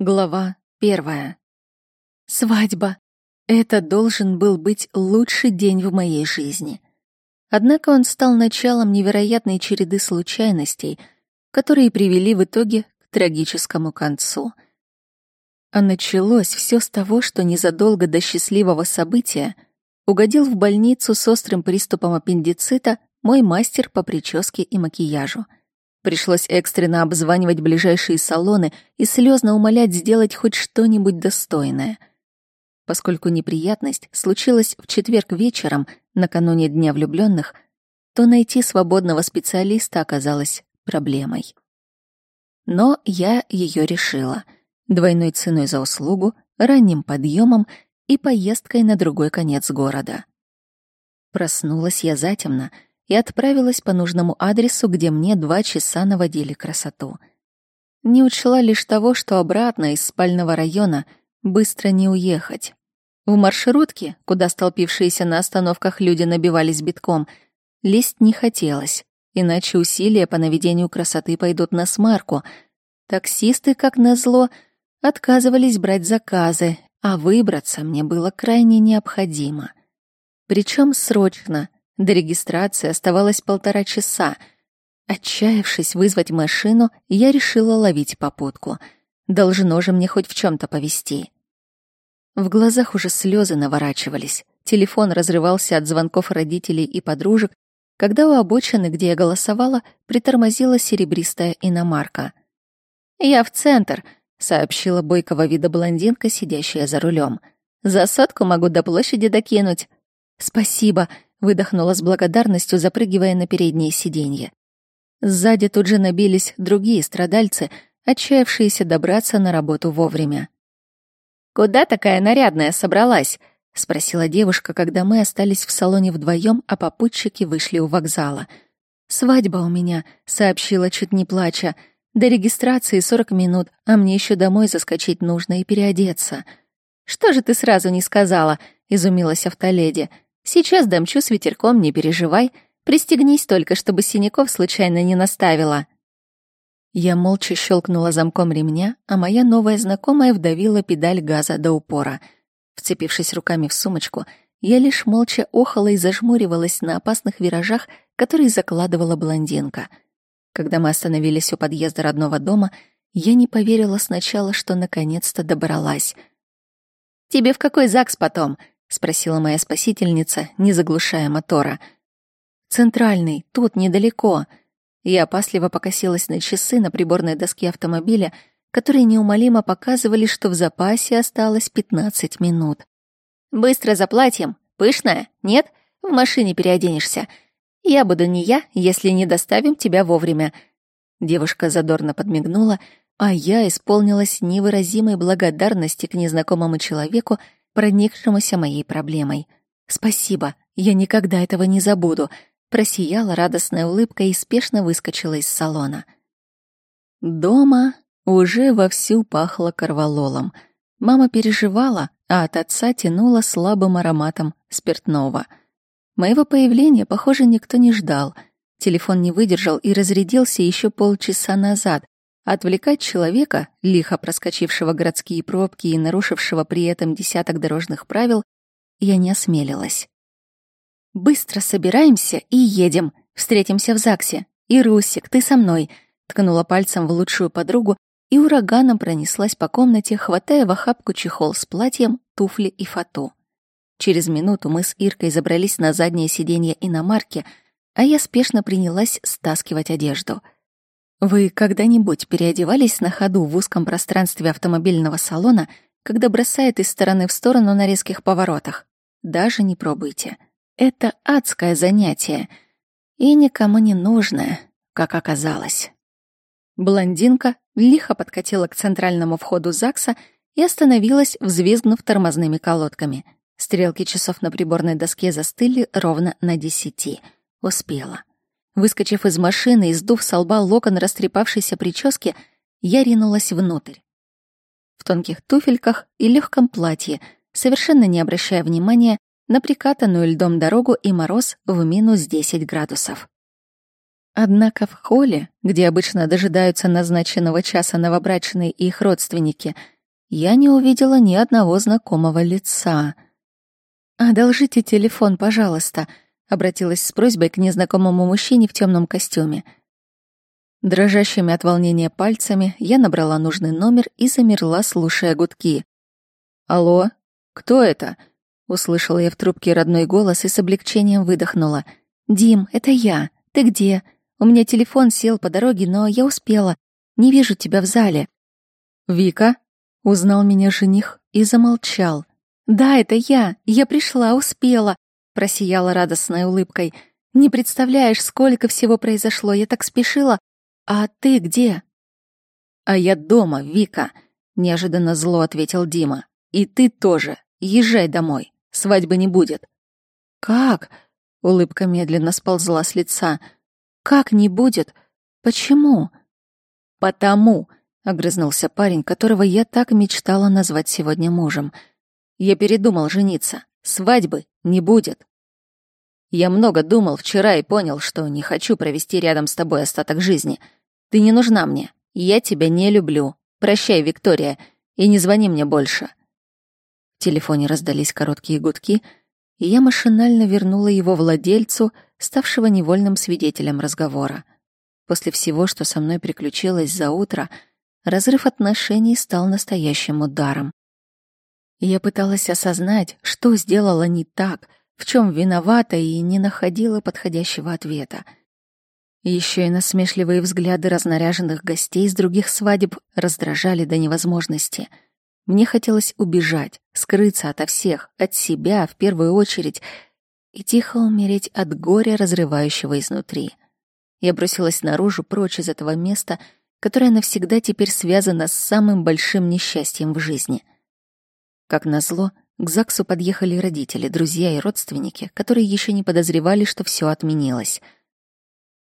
Глава первая. Свадьба. Это должен был быть лучший день в моей жизни. Однако он стал началом невероятной череды случайностей, которые привели в итоге к трагическому концу. А началось все с того, что незадолго до счастливого события угодил в больницу с острым приступом аппендицита мой мастер по прическе и макияжу — Пришлось экстренно обзванивать ближайшие салоны и слезно умолять сделать хоть что-нибудь достойное. Поскольку неприятность случилась в четверг вечером, накануне Дня влюбленных, то найти свободного специалиста оказалось проблемой. Но я ее решила. Двойной ценой за услугу, ранним подъемом и поездкой на другой конец города. Проснулась я затемно — и отправилась по нужному адресу, где мне два часа наводили красоту. Не учла лишь того, что обратно из спального района быстро не уехать. В маршрутке, куда столпившиеся на остановках люди набивались битком, лезть не хотелось, иначе усилия по наведению красоты пойдут на смарку. Таксисты, как назло, отказывались брать заказы, а выбраться мне было крайне необходимо. Причем срочно — до регистрации оставалось полтора часа. Отчаявшись вызвать машину, я решила ловить попутку. Должно же мне хоть в чем то повезти. В глазах уже слезы наворачивались. Телефон разрывался от звонков родителей и подружек, когда у обочины, где я голосовала, притормозила серебристая иномарка. «Я в центр», — сообщила бойкого вида блондинка, сидящая за рулем. «За сотку могу до площади докинуть». «Спасибо», выдохнула с благодарностью, запрыгивая на переднее сиденье. Сзади тут же набились другие страдальцы, отчаявшиеся добраться на работу вовремя. «Куда такая нарядная собралась?» — спросила девушка, когда мы остались в салоне вдвоем, а попутчики вышли у вокзала. «Свадьба у меня», — сообщила, чуть не плача. «До регистрации сорок минут, а мне еще домой заскочить нужно и переодеться». «Что же ты сразу не сказала?» — изумилась автоледи. Сейчас дамчу с ветерком, не переживай. Пристегнись только, чтобы синяков случайно не наставила». Я молча щелкнула замком ремня, а моя новая знакомая вдавила педаль газа до упора. Вцепившись руками в сумочку, я лишь молча охала и зажмуривалась на опасных виражах, которые закладывала блондинка. Когда мы остановились у подъезда родного дома, я не поверила сначала, что наконец-то добралась. «Тебе в какой ЗАГС потом?» — спросила моя спасительница, не заглушая мотора. «Центральный, тут недалеко». Я опасливо покосилась на часы на приборной доске автомобиля, которые неумолимо показывали, что в запасе осталось 15 минут. «Быстро за платьем. Пышная? Нет? В машине переоденешься. Я буду не я, если не доставим тебя вовремя». Девушка задорно подмигнула, а я исполнилась невыразимой благодарности к незнакомому человеку, проникшемуся моей проблемой. «Спасибо, я никогда этого не забуду», просияла радостная улыбка и спешно выскочила из салона. Дома уже вовсю пахло корвалолом. Мама переживала, а от отца тянула слабым ароматом спиртного. Моего появления, похоже, никто не ждал. Телефон не выдержал и разрядился еще полчаса назад, Отвлекать человека, лихо проскочившего городские пробки и нарушившего при этом десяток дорожных правил, я не осмелилась. «Быстро собираемся и едем. Встретимся в ЗАГСе. И, Русик, ты со мной», — ткнула пальцем в лучшую подругу и ураганом пронеслась по комнате, хватая в охапку чехол с платьем, туфли и фату. Через минуту мы с Иркой забрались на заднее сиденье иномарки, а я спешно принялась стаскивать одежду — вы когда-нибудь переодевались на ходу в узком пространстве автомобильного салона, когда бросает из стороны в сторону на резких поворотах? Даже не пробуйте. Это адское занятие. И никому не нужное, как оказалось. Блондинка лихо подкатила к центральному входу ЗАГСа и остановилась, взвизгнув тормозными колодками. Стрелки часов на приборной доске застыли ровно на десяти. Успела. Выскочив из машины и сдув с лба локон растрепавшейся прически, я ринулась внутрь. В тонких туфельках и легком платье, совершенно не обращая внимания на прикатанную льдом дорогу и мороз в минус 10 градусов. Однако в холле, где обычно дожидаются назначенного часа новобрачные и их родственники, я не увидела ни одного знакомого лица. «Одолжите телефон, пожалуйста», — обратилась с просьбой к незнакомому мужчине в темном костюме. Дрожащими от волнения пальцами я набрала нужный номер и замерла, слушая гудки. «Алло, кто это?» Услышала я в трубке родной голос и с облегчением выдохнула. «Дим, это я. Ты где? У меня телефон сел по дороге, но я успела. Не вижу тебя в зале». «Вика?» — узнал меня жених и замолчал. «Да, это я. Я пришла, успела», — просияла радостной улыбкой. «Не представляешь, сколько всего произошло. Я так спешила. А ты где?» «А я дома, Вика», — неожиданно зло ответил Дима. «И ты тоже. Езжай домой». Свадьбы не будет». «Как?» — улыбка медленно сползла с лица. «Как не будет? Почему?» «Потому», — огрызнулся парень, которого я так мечтала назвать сегодня мужем. «Я передумал жениться. Свадьбы не будет». Я много думал вчера и понял, что не хочу провести рядом с тобой остаток жизни. Ты не нужна мне. Я тебя не люблю. Прощай, Виктория, и не звони мне больше. В телефоне раздались короткие гудки, и я машинально вернула его владельцу, ставшего невольным свидетелем разговора. После всего, что со мной приключилось за утро, разрыв отношений стал настоящим ударом. Я пыталась осознать, что сделала не так, в чем виновата и не находила подходящего ответа. Еще и насмешливые взгляды разнаряженных гостей с других свадеб раздражали до невозможности — мне хотелось убежать, скрыться ото всех, от себя в первую очередь, и тихо умереть от горя, разрывающего изнутри. Я бросилась наружу, прочь из этого места, которое навсегда теперь связано с самым большим несчастьем в жизни. Как назло, к ЗАГСу подъехали родители, друзья и родственники, которые еще не подозревали, что все отменилось.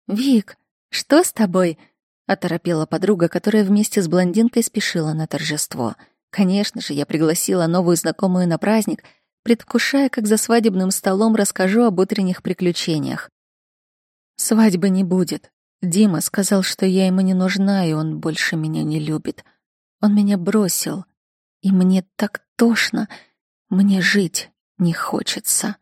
«Вик, что с тобой?» — оторопела подруга, которая вместе с блондинкой спешила на торжество — Конечно же, я пригласила новую знакомую на праздник, предвкушая, как за свадебным столом расскажу об утренних приключениях. Свадьбы не будет. Дима сказал, что я ему не нужна, и он больше меня не любит. Он меня бросил, и мне так тошно, мне жить не хочется.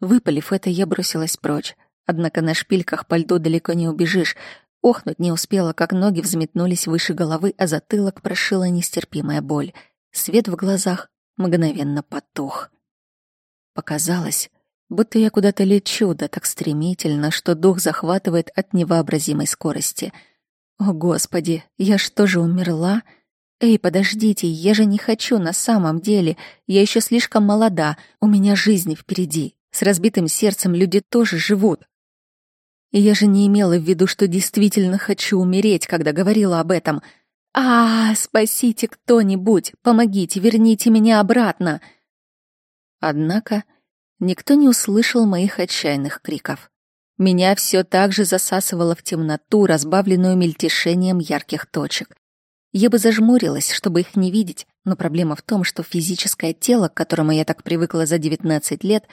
Выпалив это, я бросилась прочь. Однако на шпильках по льду далеко не убежишь, Охнуть не успела, как ноги взметнулись выше головы, а затылок прошила нестерпимая боль. Свет в глазах мгновенно потух. Показалось, будто я куда-то лечу, да так стремительно, что дух захватывает от невообразимой скорости. О, Господи, я что же умерла? Эй, подождите, я же не хочу на самом деле. Я еще слишком молода, у меня жизнь впереди. С разбитым сердцем люди тоже живут. И я же не имела в виду, что действительно хочу умереть, когда говорила об этом. А, спасите кто-нибудь, помогите, верните меня обратно. Однако никто не услышал моих отчаянных криков. Меня все так же засасывало в темноту, разбавленную мельтешением ярких точек. Я бы зажмурилась, чтобы их не видеть, но проблема в том, что физическое тело, к которому я так привыкла за 19 лет,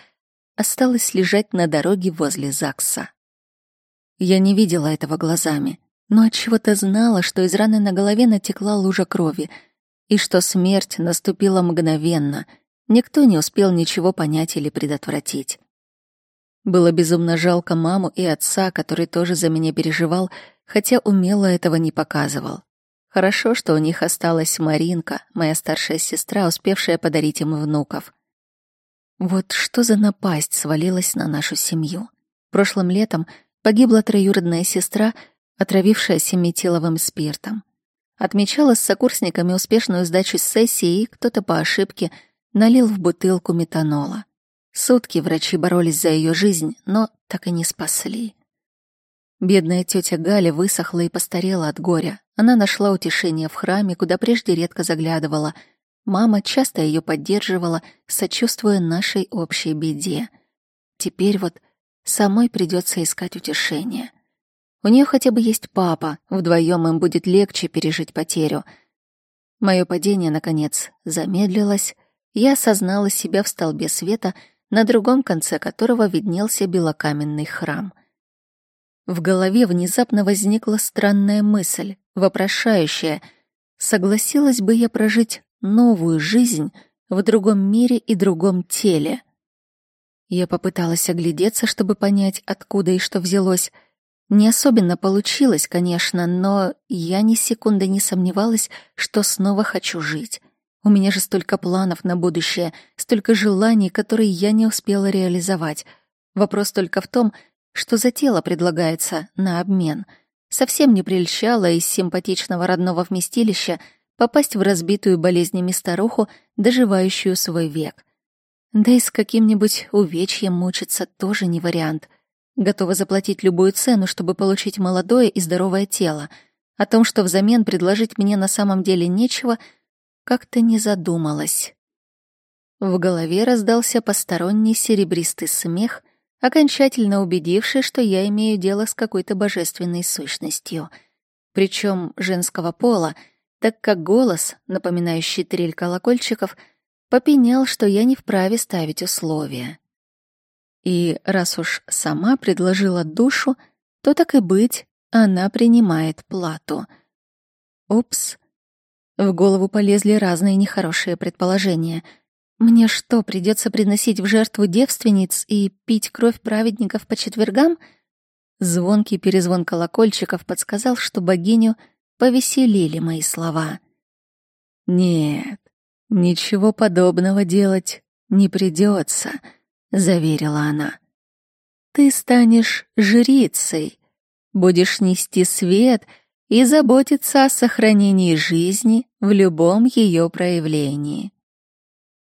осталось лежать на дороге возле ЗАГСа. Я не видела этого глазами, но от чего то знала, что из раны на голове натекла лужа крови, и что смерть наступила мгновенно. Никто не успел ничего понять или предотвратить. Было безумно жалко маму и отца, который тоже за меня переживал, хотя умело этого не показывал. Хорошо, что у них осталась Маринка, моя старшая сестра, успевшая подарить им внуков. Вот что за напасть свалилась на нашу семью. Прошлым летом Погибла троюродная сестра, отравившаяся метиловым спиртом. Отмечала с сокурсниками успешную сдачу сессии, и кто-то по ошибке налил в бутылку метанола. Сутки врачи боролись за ее жизнь, но так и не спасли. Бедная тетя Галя высохла и постарела от горя. Она нашла утешение в храме, куда прежде редко заглядывала. Мама часто ее поддерживала, сочувствуя нашей общей беде. Теперь вот Самой придется искать утешение. У нее хотя бы есть папа, вдвоем им будет легче пережить потерю. Мое падение, наконец, замедлилось. Я осознала себя в столбе света, на другом конце которого виднелся белокаменный храм. В голове внезапно возникла странная мысль, вопрошающая, согласилась бы я прожить новую жизнь в другом мире и другом теле. Я попыталась оглядеться, чтобы понять, откуда и что взялось. Не особенно получилось, конечно, но я ни секунды не сомневалась, что снова хочу жить. У меня же столько планов на будущее, столько желаний, которые я не успела реализовать. Вопрос только в том, что за тело предлагается на обмен. Совсем не прельщало из симпатичного родного вместилища попасть в разбитую болезнями старуху, доживающую свой век. Да и с каким-нибудь увечьем мучиться тоже не вариант. Готова заплатить любую цену, чтобы получить молодое и здоровое тело. О том, что взамен предложить мне на самом деле нечего, как-то не задумалась. В голове раздался посторонний серебристый смех, окончательно убедивший, что я имею дело с какой-то божественной сущностью, причем женского пола, так как голос, напоминающий трель колокольчиков, попенял, что я не вправе ставить условия. И раз уж сама предложила душу, то так и быть, она принимает плату. Упс. В голову полезли разные нехорошие предположения — мне что, придется приносить в жертву девственниц и пить кровь праведников по четвергам? Звонкий перезвон колокольчиков подсказал, что богиню повеселили мои слова. Нет, ничего подобного делать не придется, заверила она. Ты станешь жрицей, будешь нести свет и заботиться о сохранении жизни в любом ее проявлении.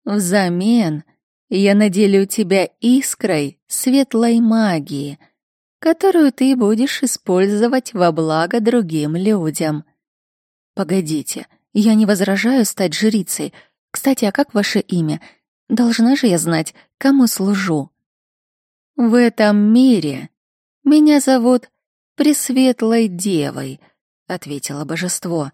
Взамен я наделю тебя искрой светлой магии, которую ты будешь использовать во благо другим людям. Погодите, я не возражаю стать жрицей. Кстати, а как ваше имя? Должна же я знать, кому служу. В этом мире меня зовут Пресветлой Девой, ответило божество.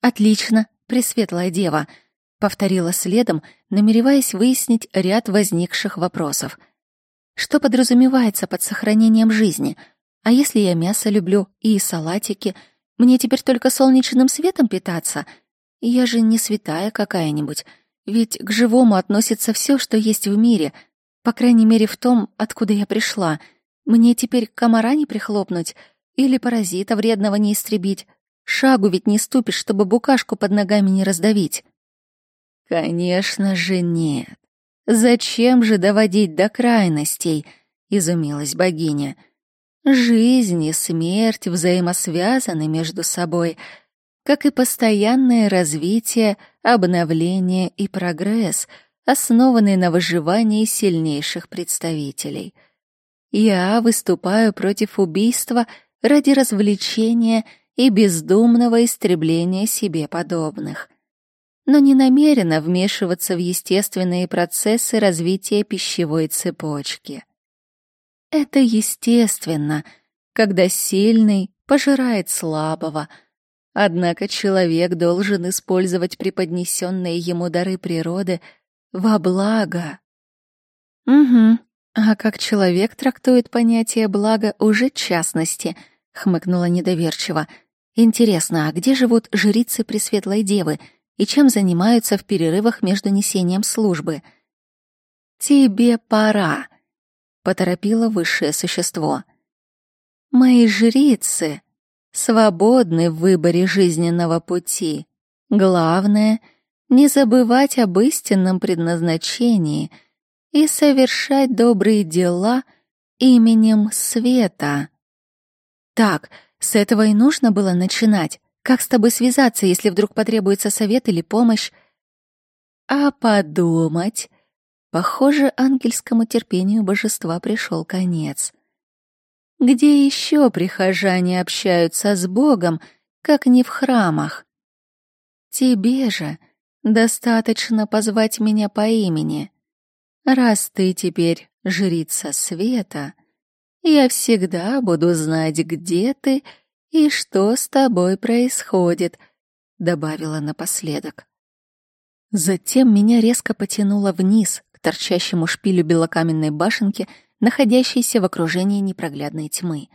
Отлично, Пресветлая Дева — Повторила следом, намереваясь выяснить ряд возникших вопросов. Что подразумевается под сохранением жизни? А если я мясо люблю и салатики, мне теперь только солнечным светом питаться? Я же не святая какая-нибудь, ведь к живому относится все, что есть в мире, по крайней мере в том, откуда я пришла. Мне теперь комара не прихлопнуть или паразита вредного не истребить. Шагу ведь не ступишь, чтобы букашку под ногами не раздавить. Конечно же нет. Зачем же доводить до крайностей? изумилась богиня. Жизнь и смерть взаимосвязаны между собой, как и постоянное развитие, обновление и прогресс, основанный на выживании сильнейших представителей. Я выступаю против убийства ради развлечения и бездумного истребления себе подобных но не намерена вмешиваться в естественные процессы развития пищевой цепочки. Это естественно, когда сильный пожирает слабого, однако человек должен использовать преподнесенные ему дары природы во благо. Угу. А как человек трактует понятие блага уже частности, хмыкнула недоверчиво. Интересно, а где живут жрицы Пресветлой Девы — и чем занимаются в перерывах между несением службы. «Тебе пора», — поторопило высшее существо. «Мои жрицы свободны в выборе жизненного пути. Главное — не забывать об истинном предназначении и совершать добрые дела именем света». Так, с этого и нужно было начинать. Как с тобой связаться, если вдруг потребуется совет или помощь? А подумать. Похоже, ангельскому терпению божества пришел конец. Где еще прихожане общаются с Богом, как не в храмах? Тебе же достаточно позвать меня по имени. Раз ты теперь жрица света, я всегда буду знать, где ты — «И что с тобой происходит?» — добавила напоследок. Затем меня резко потянуло вниз, к торчащему шпилю белокаменной башенки, находящейся в окружении непроглядной тьмы.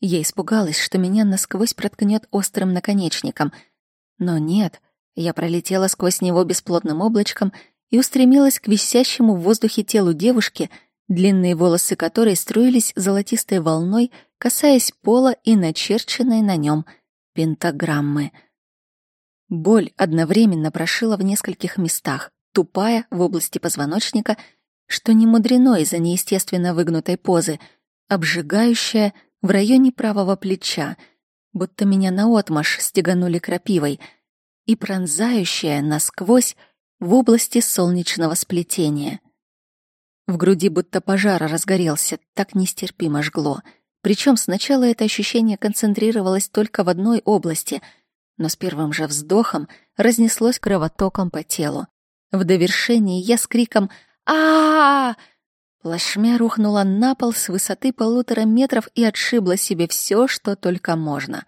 Я испугалась, что меня насквозь проткнет острым наконечником. Но нет, я пролетела сквозь него бесплотным облачком и устремилась к висящему в воздухе телу девушки, длинные волосы которой струились золотистой волной, касаясь пола и начерченной на нем пентаграммы. Боль одновременно прошила в нескольких местах, тупая в области позвоночника, что не мудрено из-за неестественно выгнутой позы, обжигающая в районе правого плеча, будто меня наотмашь стеганули крапивой, и пронзающая насквозь в области солнечного сплетения. В груди будто пожар разгорелся, так нестерпимо жгло. Причем сначала это ощущение концентрировалось только в одной области, но с первым же вздохом разнеслось кровотоком по телу. В довершении я с криком а, -а, Плашмя рухнула на пол с высоты полутора метров и отшибла себе все, что только можно.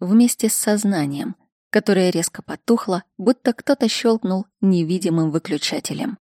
Вместе с сознанием, которое резко потухло, будто кто-то щелкнул невидимым выключателем.